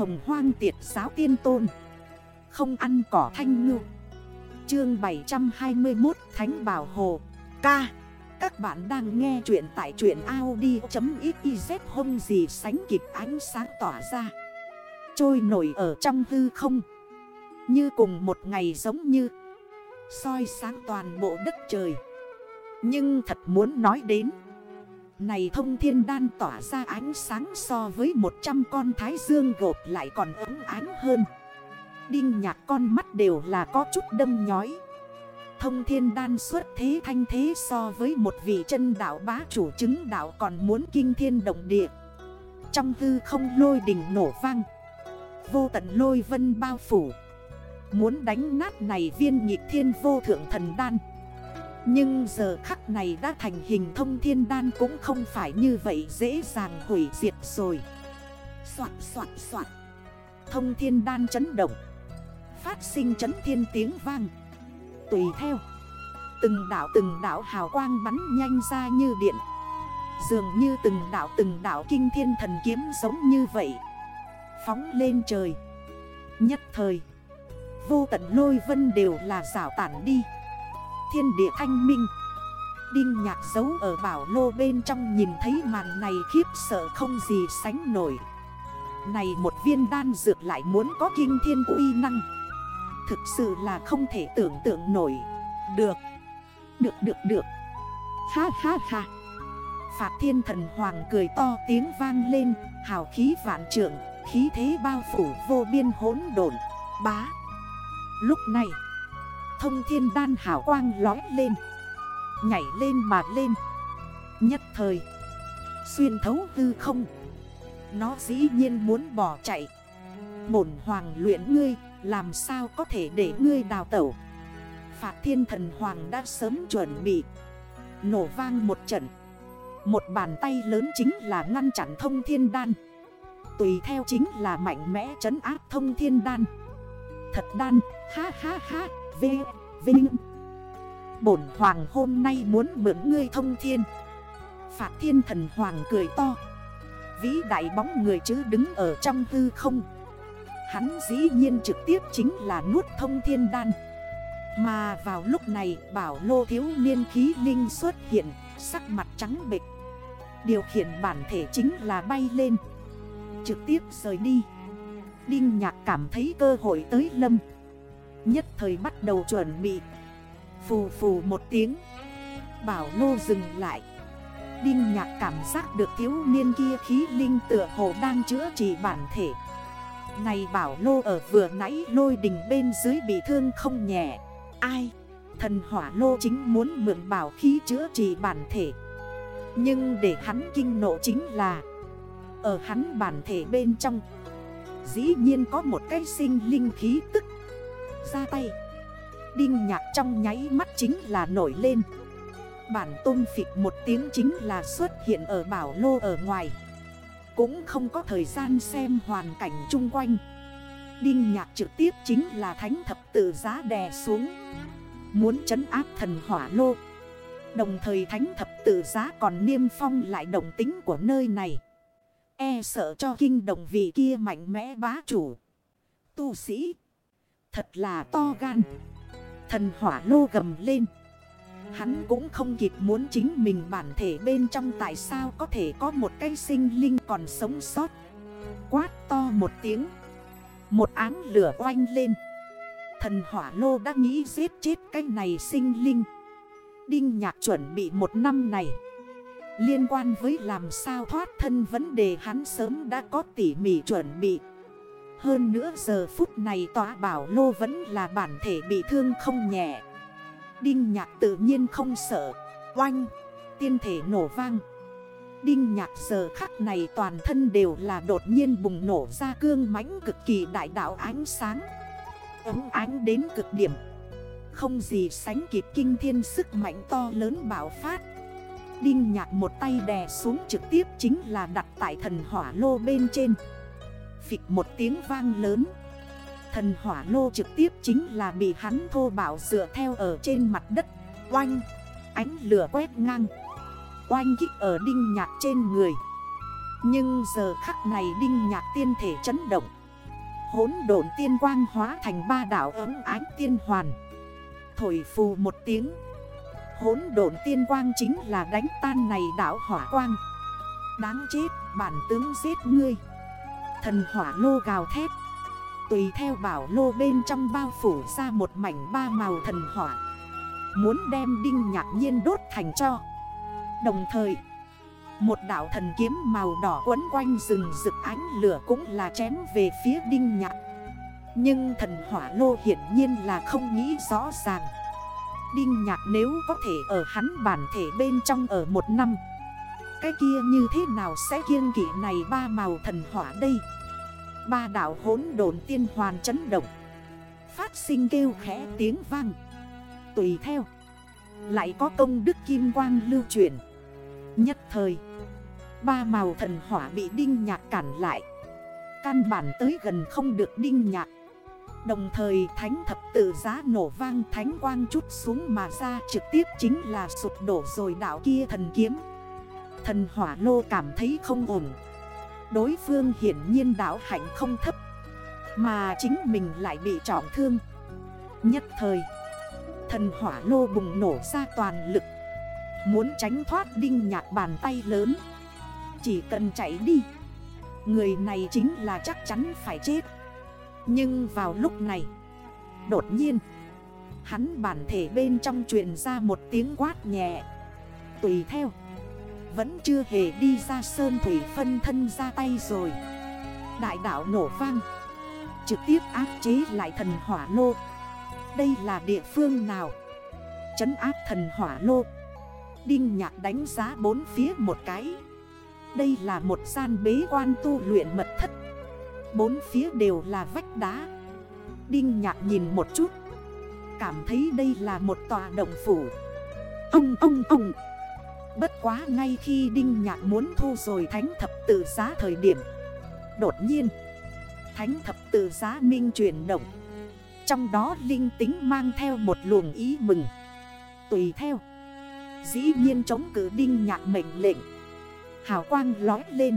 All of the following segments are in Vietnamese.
hồng hoang tiệt giáo tiên tôn. Không ăn cỏ thanh ngư. Chương 721 Thánh Bảo Hồ. Ca. Các bạn đang nghe chuyện tại chuyện Audi.xyz hôm gì sánh kịp ánh sáng tỏa ra. Trôi nổi ở trong hư không. Như cùng một ngày giống như. soi sáng toàn bộ đất trời. Nhưng thật muốn nói đến này thông thiên đan tỏa ra ánh sáng so với 100 con thái dương gột lại còn ấm ánh hơn. Đinh nhạc con mắt đều là có chút đâm nhói. Thông thiên đan xuất thế thanh thế so với một vị chân đảo bá chủ chứng đảo còn muốn kinh thiên động địa. Trong hư không lôi đỉnh nổ vang. Vô tận lôi vân bao phủ. Muốn đánh nát này viên nhịp thiên vô thượng thần đan. Nhưng giờ khắc này đã thành hình thông thiên đan cũng không phải như vậy, dễ dàng hủy diệt rồi. Xoạt xoạt xoạt Thông thiên đan chấn động. Phát sinh chấn thiên tiếng vang. Tùy theo. Từng đảo từng đảo hào quang bắn nhanh ra như điện. Dường như từng đảo từng đảo kinh thiên thần kiếm giống như vậy. Phóng lên trời. Nhất thời. Vô tận lôi vân đều là rào tản đi. Thiên địa thanh minh. Đinh nhạc giấu ở bảo lô bên trong nhìn thấy màn này khiếp sợ không gì sánh nổi. Này một viên đan dược lại muốn có kinh thiên uy năng. Thực sự là không thể tưởng tượng nổi. Được Được được được. Ha ha ha. Phạt thiên thần hoàng cười to tiếng vang lên, Hào khí vạn trượng, Khí thế bao phủ vô biên hỗn đồn Bá. Lúc này Thông thiên đan hảo quang lói lên. Nhảy lên mà lên. Nhất thời, Xuyên thấu hư không. Nó dĩ nhiên muốn bỏ chạy. Bổn hoàng luyện ngươi, Làm sao có thể để ngươi đào tẩu? Phạt thiên thần hoàng đã sớm chuẩn bị. Nổ vang một trận. Một bàn tay lớn chính là ngăn chặn thông thiên đan. Tùy theo chính là mạnh mẽ trấn áp thông thiên đan. Thật đan, Ha ha ha. V, Vinh. Bổn hoàng hôm nay muốn mượn ngươi thông thiên. Phạt thiên thần hoàng cười to. Vĩ đại bóng người chứ đứng ở trong hư không. Hắn dĩ nhiên trực tiếp chính là nuốt thông thiên đan. Mà vào lúc này, bảo lô thiếu niên khí linh xuất hiện, Sắc mặt trắng bệch. Điều khiển bản thể chính là bay lên. Trực tiếp rời đi. Đinh nhạc cảm thấy cơ hội tới lâm. Nhất thời bắt đầu chuẩn bị. Phù phù một tiếng. Bảo lô dừng lại. Đinh nhạc cảm giác được thiếu niên kia khí linh tựa hồ đang chữa trị bản thể. Này bảo lô ở vừa nãy lôi đình bên dưới bị thương không nhẹ. Ai? Thần hỏa lô chính muốn mượn bảo khí chữa trị bản thể. Nhưng để hắn kinh nộ chính là, Ở hắn bản thể bên trong, Dĩ nhiên có một cái sinh linh khí tức ra tay. Đinh nhạc trong nháy mắt chính là nổi lên. Bản tôn phịch một tiếng chính là xuất hiện ở bảo lô ở ngoài. Cũng không có thời gian xem hoàn cảnh chung quanh. Đinh nhạc trực tiếp chính là thánh thập tự giá đè xuống. Muốn trấn áp thần hỏa lô. Đồng thời thánh thập tự giá còn niêm phong lại đồng tính của nơi này. E sợ cho kinh đồng vị kia mạnh mẽ bá chủ. Tu sĩ Thật là to gan. Thần hỏa lô gầm lên. Hắn cũng không kịp muốn chính mình bản thể bên trong tại sao có thể có một cây sinh linh còn sống sót. Quát to một tiếng. Một áng lửa oanh lên. Thần hỏa lô đã nghĩ giết chết cái này sinh linh. Đinh nhạc chuẩn bị một năm này. Liên quan với làm sao thoát thân vấn đề hắn sớm đã có tỉ mỉ chuẩn bị hơn nữa giờ phút này tòa bảo lô vẫn là bản thể bị thương không nhẹ. Đinh nhạc tự nhiên không sợ. Oanh! Tiên thể nổ vang. Đinh nhạc giờ khắc này toàn thân đều là đột nhiên bùng nổ ra cương mãnh cực kỳ đại đạo ánh sáng. Ấm ánh đến cực điểm. Không gì sánh kịp kinh thiên sức mạnh to lớn bảo phát. Đinh nhạc một tay đè xuống trực tiếp chính là đặt tại thần hỏa lô bên trên. Phịch một tiếng vang lớn. Thần hỏa lô trực tiếp chính là bị hắn thô bảo dựa theo ở trên mặt đất. Oanh, Ánh lửa quét ngang. Oanh kích ở đinh nhạc trên người. Nhưng giờ khắc này đinh nhạc tiên thể chấn động. Hốn độn tiên quang hóa thành ba đảo ấm ánh tiên hoàn. Thổi phù một tiếng. Hốn độn tiên quang chính là đánh tan này đảo hỏa quang. Đáng chết, bản tướng giết ngươi. Thần hỏa lô gào thét. Tùy theo bảo lô bên trong bao phủ ra một mảnh ba màu thần hỏa. Muốn đem đinh nhạc nhiên đốt thành cho. Đồng thời, Một đảo thần kiếm màu đỏ quấn quanh rừng rực ánh lửa cũng là chém về phía đinh nhạc. Nhưng thần hỏa lô hiển nhiên là không nghĩ rõ ràng. Đinh nhạc nếu có thể ở hắn bản thể bên trong ở một năm cái kia như thế nào sẽ kiêng kỷ này ba màu thần hỏa đây? Ba đảo hốn đồn tiên hoàn chấn động. Phát sinh kêu khẽ tiếng vang. Tùy theo, Lại có công đức kim quang lưu truyền. Nhất thời, Ba màu thần hỏa bị đinh nhạc cản lại. Căn bản tới gần không được đinh nhạc. Đồng thời thánh thập tự giá nổ vang thánh quang chút xuống mà ra trực tiếp chính là sụp đổ rồi đảo kia thần kiếm. Thần hỏa lô cảm thấy không ổn. Đối phương hiển nhiên đảo hạnh không thấp, Mà chính mình lại bị trọng thương. Nhất thời, Thần hỏa lô bùng nổ ra toàn lực, Muốn tránh thoát đinh nhạc bàn tay lớn. Chỉ cần chạy đi, Người này chính là chắc chắn phải chết. Nhưng vào lúc này, Đột nhiên, Hắn bản thể bên trong truyền ra một tiếng quát nhẹ. Tùy theo vẫn chưa hề đi ra sơn thủy phân thân ra tay rồi. Đại đảo nổ vang, Trực tiếp áp chế lại thần hỏa lô. Đây là địa phương nào? Chấn áp thần hỏa lô. Đinh nhạc đánh giá bốn phía một cái. Đây là một gian bế quan tu luyện mật thất. Bốn phía đều là vách đá. Đinh nhạc nhìn một chút. Cảm thấy đây là một tòa động phủ. Ông ông ông. Bất quá ngay khi Đinh Nhạc muốn thu rồi thánh thập tự giá thời điểm. Đột nhiên, Thánh thập tự giá minh chuyển động. Trong đó linh tính mang theo một luồng ý mừng. Tùy theo, Dĩ nhiên chống cử Đinh Nhạc mệnh lệnh. Hào quang lói lên.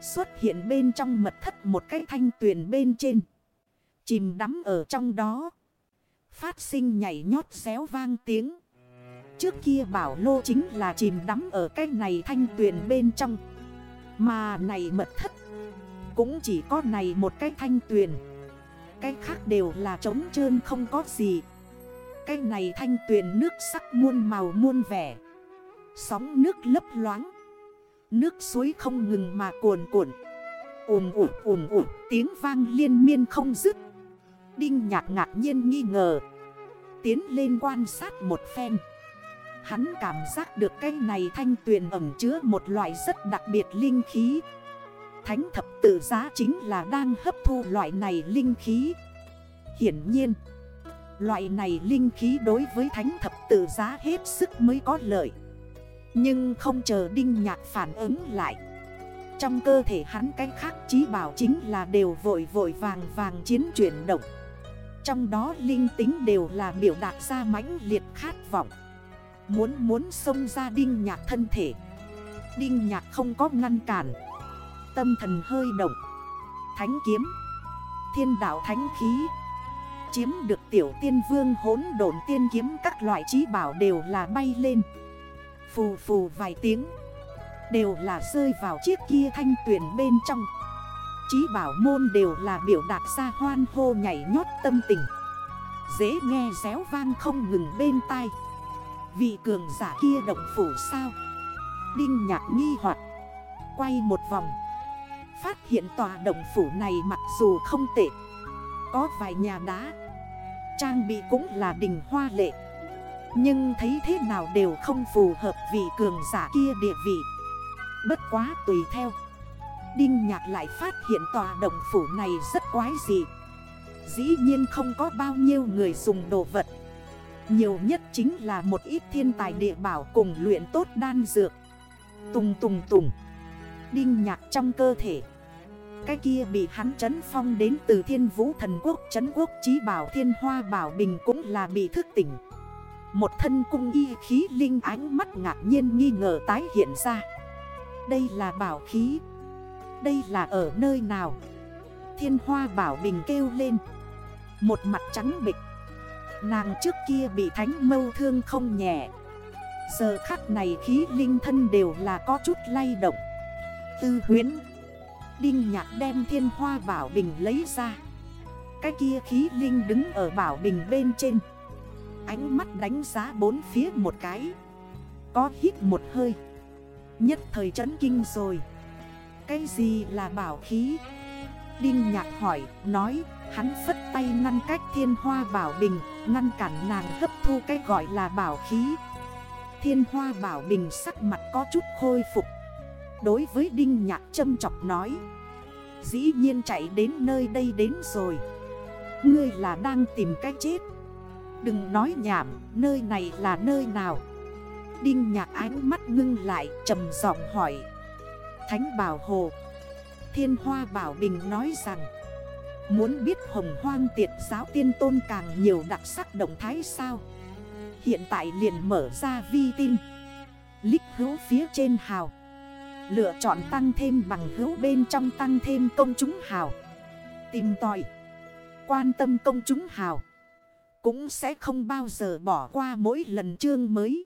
Xuất hiện bên trong mật thất một cái thanh tuyền bên trên. Chìm đắm ở trong đó. Phát sinh nhảy nhót xéo vang tiếng. Trước kia bảo lô chính là chìm đắm ở cái này thanh tuyền bên trong. Mà này mật thất, Cũng chỉ có này một cái thanh tuyền. Cái khác đều là trống trơn không có gì. Cái này thanh tuyền nước sắc muôn màu muôn vẻ. Sóng nước lấp loáng. Nước suối không ngừng mà cuồn cuộn. Ùm ụt ùm ụt tiếng vang liên miên không dứt. Đinh nhạc ngạc nhiên nghi ngờ. Tiến lên quan sát một phen. Hắn cảm giác được cái này thanh tuyền ẩm chứa một loại rất đặc biệt linh khí. Thánh thập tự giá chính là đang hấp thu loại này linh khí. Hiển nhiên, Loại này linh khí đối với thánh thập tự giá hết sức mới có lợi. Nhưng không chờ đinh nhạc phản ứng lại, Trong cơ thể hắn cái khác chí bảo chính là đều vội vội vàng vàng chiến chuyển động. Trong đó linh tính đều là biểu đạt ra mãnh liệt khát vọng. Muốn muốn xông ra đinh nhạc thân thể. Đinh nhạc không có ngăn cản. Tâm thần hơi động. Thánh kiếm. Thiên đạo thánh khí. Chiếm được tiểu tiên vương hốn độn tiên kiếm Các loại trí bảo đều là bay lên. Phù phù vài tiếng. Đều là rơi vào chiếc kia thanh tuyển bên trong. Chí bảo môn đều là biểu đạt ra hoan hô nhảy nhót tâm tình. Dễ nghe réo vang không ngừng bên tai vì cường giả kia động phủ sao? Đinh nhạc nghi hoặc, Quay một vòng. Phát hiện tòa động phủ này mặc dù không tệ, Có vài nhà đá, Trang bị cũng là đình hoa lệ. Nhưng thấy thế nào đều không phù hợp vì cường giả kia địa vị. Bất quá tùy theo, Đinh nhạc lại phát hiện tòa động phủ này rất quái dị. Dĩ nhiên không có bao nhiêu người dùng đồ vật nhiều nhất chính là một ít thiên tài địa bảo cùng luyện tốt đan dược. Tùng tùng tùng. Đinh nhạc trong cơ thể. Cái kia bị hắn chấn phong đến từ thiên vũ thần quốc, chấn quốc trí bảo, thiên hoa bảo bình cũng là bị thức tỉnh. Một thân cung y khí linh ánh mắt ngạc nhiên nghi ngờ tái hiện ra. Đây là bảo khí. Đây là ở nơi nào? Thiên hoa bảo bình kêu lên. Một mặt trắng bịch. Nàng trước kia bị thánh mâu thương không nhẹ. Giờ khắc này khí linh thân đều là có chút lay động. Tư huyến. Đinh nhạc đem thiên hoa bảo bình lấy ra. Cái kia khí linh đứng ở bảo bình bên trên. Ánh mắt đánh giá bốn phía một cái. Có hít một hơi. Nhất thời chấn kinh rồi. Cái gì là bảo khí? Đinh nhạc hỏi, Nói, hắn phất tay ngăn cách thiên hoa bảo bình. Ngăn cản nàng hấp thu cái gọi là bảo khí. Thiên hoa bảo bình sắc mặt có chút khôi phục. Đối với Đinh Nhạc châm chọc nói, Dĩ nhiên chạy đến nơi đây đến rồi. Ngươi là đang tìm cách chết. Đừng nói nhảm, Nơi này là nơi nào? Đinh Nhạc ánh mắt ngưng lại, trầm giọng hỏi. Thánh Bảo Hồ. Thiên Hoa Bảo Bình nói rằng Muốn biết hồng hoang tiệt giáo tiên tôn càng nhiều đặc sắc động thái sao? Hiện tại liền mở ra vi tin. Lích hữu phía trên hào. Lựa chọn tăng thêm bằng hữu bên trong tăng thêm công chúng hào. Tìm tòi. Quan tâm công chúng hào. Cũng sẽ không bao giờ bỏ qua mỗi lần chương mới.